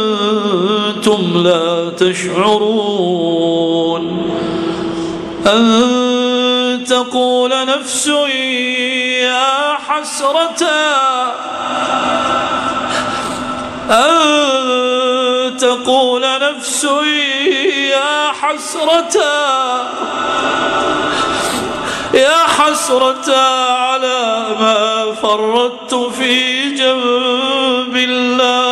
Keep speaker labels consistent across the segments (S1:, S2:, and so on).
S1: وأنتم لا تشعرون أن تقول نفس يا حسرة أن تقول نفس يا حسرة يا حسرة على ما فرطت في جنب الله.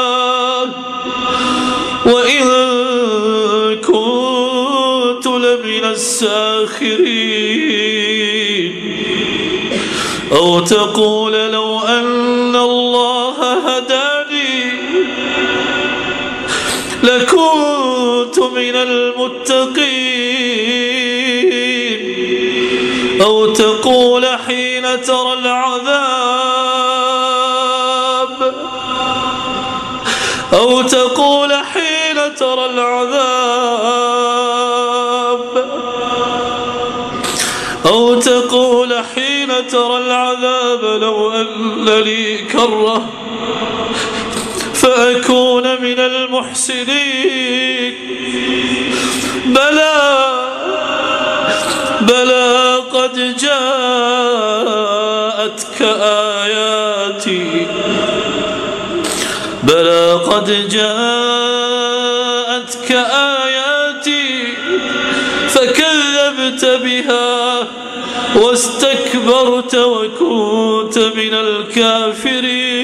S1: الساخرين أو تقول لو العذاب لو أن لي كرة فأكون من المحسنين. بلى بلى قد جاءتك آياتي. بلى قد جاءتك واستكبرت وكنت من الكافرين.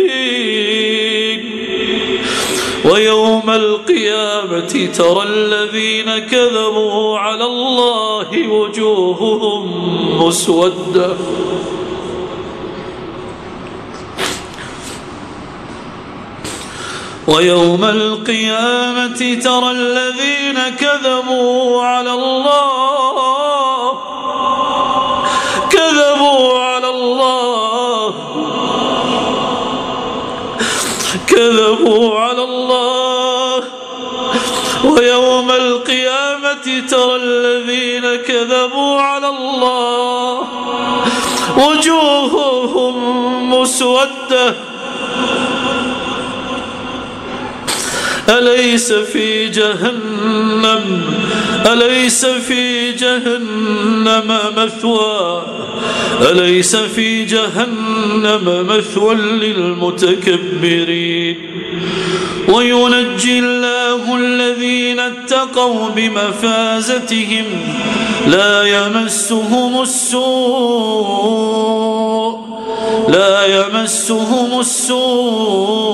S1: ويوم القيامة ترى الذين كذبوا على الله وجوههم مسودة. ويوم القيامة ترى الذين كذبوا على الله كذبوا على الله. كذبوا على الله. ويوم القيامة ترى الذين كذبوا على الله. وجوههم مسودة. أليس في جهنم؟ أليس في جهنم مثوى؟ أليس في جهنم مثوى للمتكبرين؟ وينجي الله الذين اتقوا بمفازتهم لا يمسهم السوء لا يمسهم السوء.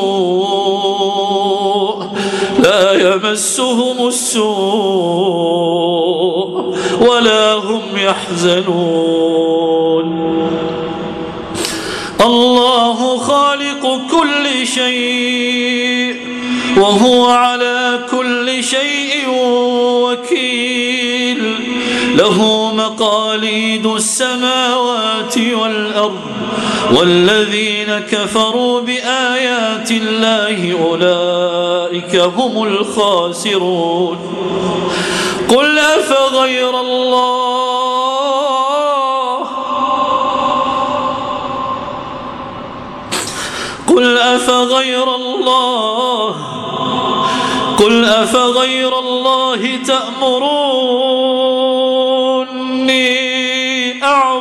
S1: يمسهم السوء ولا هم يحزنون. الله خالق كل شيء وهو على كل شيء وكيل. له مقاليد السماوات والأرض والذين كفروا بآيات الله أولئك هم الخاسرون. قل أفغير الله؟ قل أفغير الله؟ قل أفغير الله تأمروني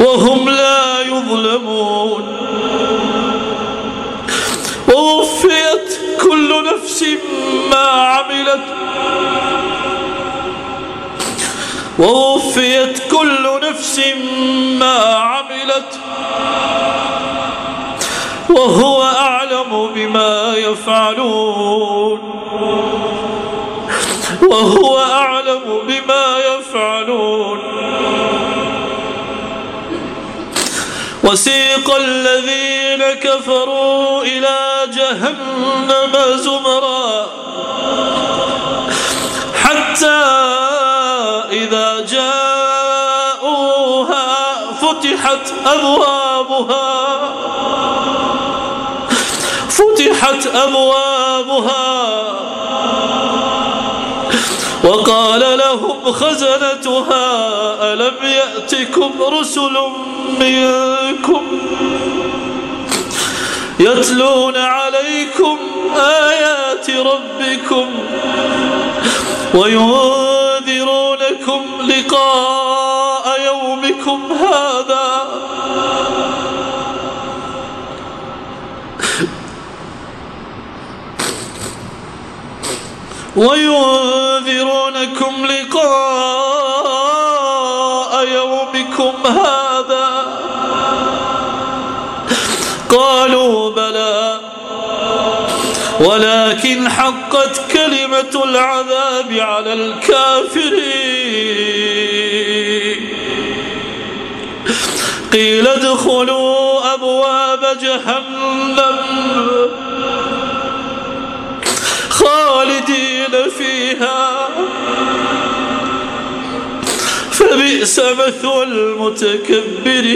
S1: وهم لا يظلمون. ووفيت كل نفس ما عملت. ووفيت كل نفس ما عملت. وهو أعلم بما يفعلون. وهو أعلم بما يفعلون. وسيق الذين كفروا إلى جهنم زمرا. حتى إذا جاءوها فتحت أبوابها. فتحت أبوابها خزنتها ألم يأتكم رسل منكم يتلون عليكم آيات ربكم وينذرونكم لقاء يومكم هذا وينذرونكم لقاء يومكم هذا. قالوا بلى ولكن حقت كلمة العذاب على الكافرين. قيل ادخلوا أبواب جهنم. فيها. فبئس مثوى المتكبرين.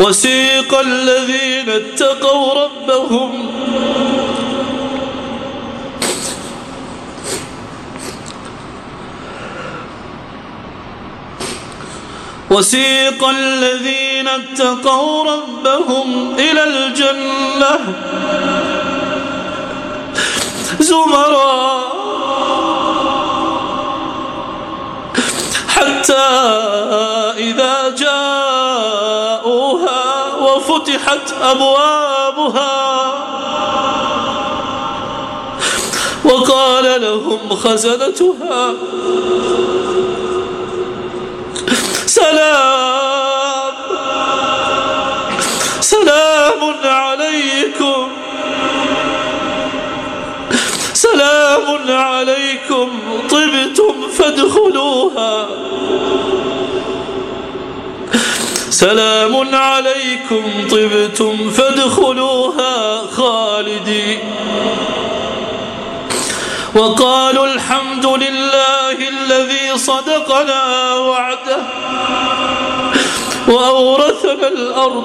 S1: وسيق الذين اتقوا ربهم. وسيق الذين اتقوا ربهم إلى الجنة. زمرا حتى إذا جاءوها وفتحت أبوابها وقال لهم خزنتها. سلام. عليكم طبتم فادخلوها. سلام عليكم طبتم فادخلوها خالدين وقالوا الحمد لله الذي صدقنا وعده وأورثنا الأرض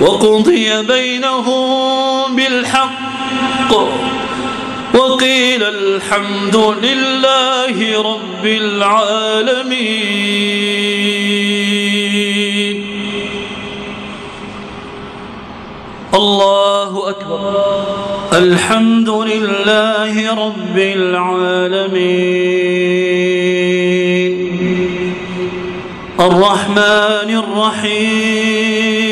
S1: وقضي بينهم بالحق وقيل الحمد لله رب العالمين. الله أكبر. الحمد لله رب العالمين. الرحمن الرحيم.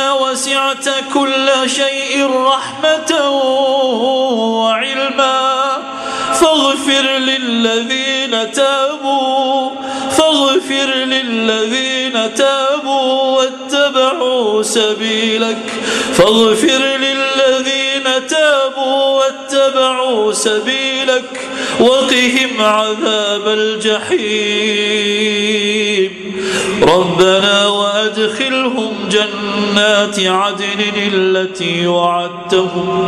S1: كل شيء رحمة وعلما فاغفر للذين تابوا فاغفر للذين تابوا واتبعوا سبيلك فاغفر للذين واتبعوا سبيلك وقهم عذاب الجحيم. ربنا وأدخلهم جنات عدن التي وعدتهم.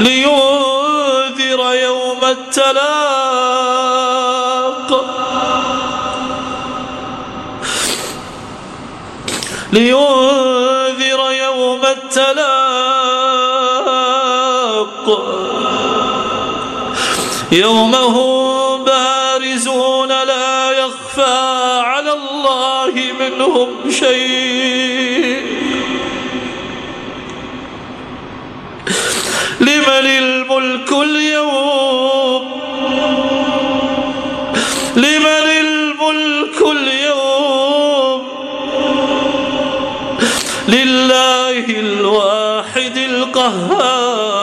S1: لينذر يوم التلاق. لينذر يوم التلاق. يوم هم بارزون لا يخفى على الله منهم شيء. لمن الملك اليوم. لمن الملك اليوم؟ لله الواحد القهار.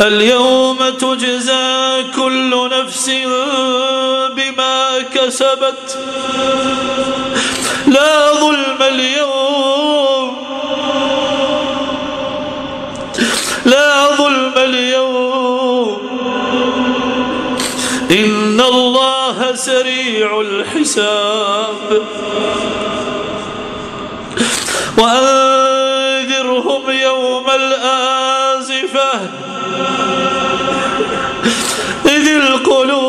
S1: اليوم تجزى كل نفس بما كسبت. لا ظلم اليوم. لا ظلم اليوم. إن الله سريع الحساب. وأنذرهم يوم الآزفة. إذ القلوب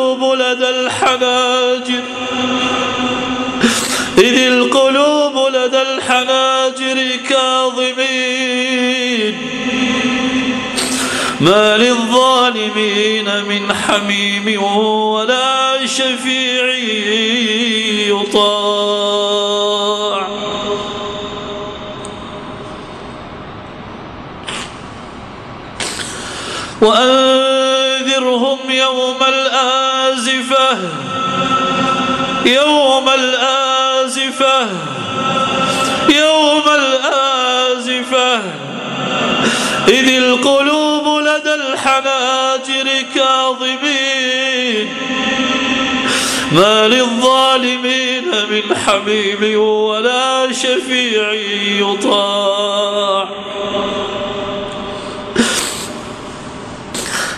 S1: إذ القلوب لدى الحناجر كاظمين. ما للظالمين من حميم ولا شفيع يطاع. وأنذرهم يوم الآزفة يوم الآزفة يوم الآزفة. إذ القلوب لدى الحناجر كاظمين. ما للظالمين من حميم ولا شفيع يطاع.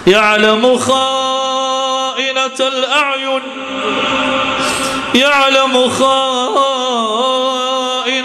S1: يعلم خائنة الأعين يعلم خائنة